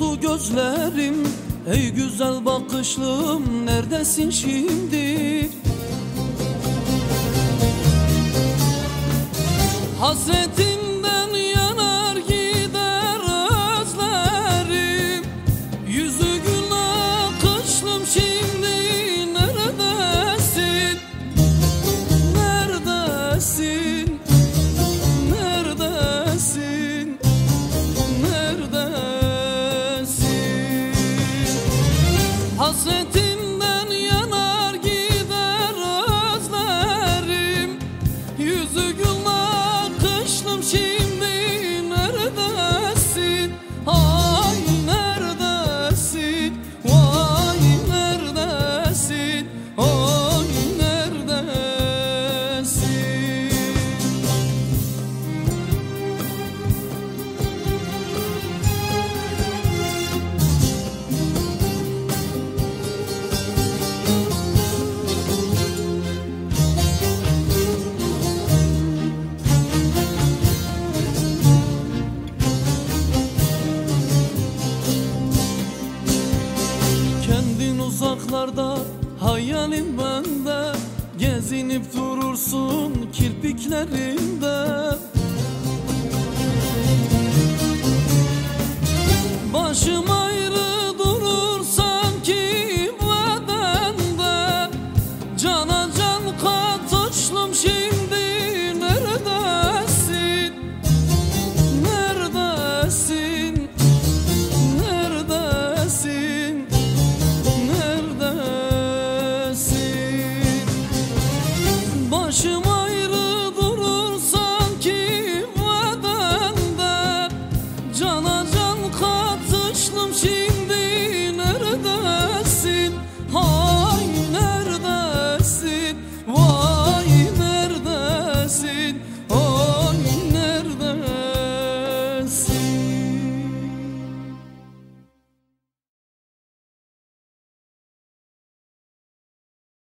doldu gözlerim Ey güzel bakışlım neredesin şimdi? Hasretim hasret sokaklarda hayalim bende. Gezinip durursun kirpiklerimde Başım ayrı durur sanki bedende Cana can katışlım şimdi.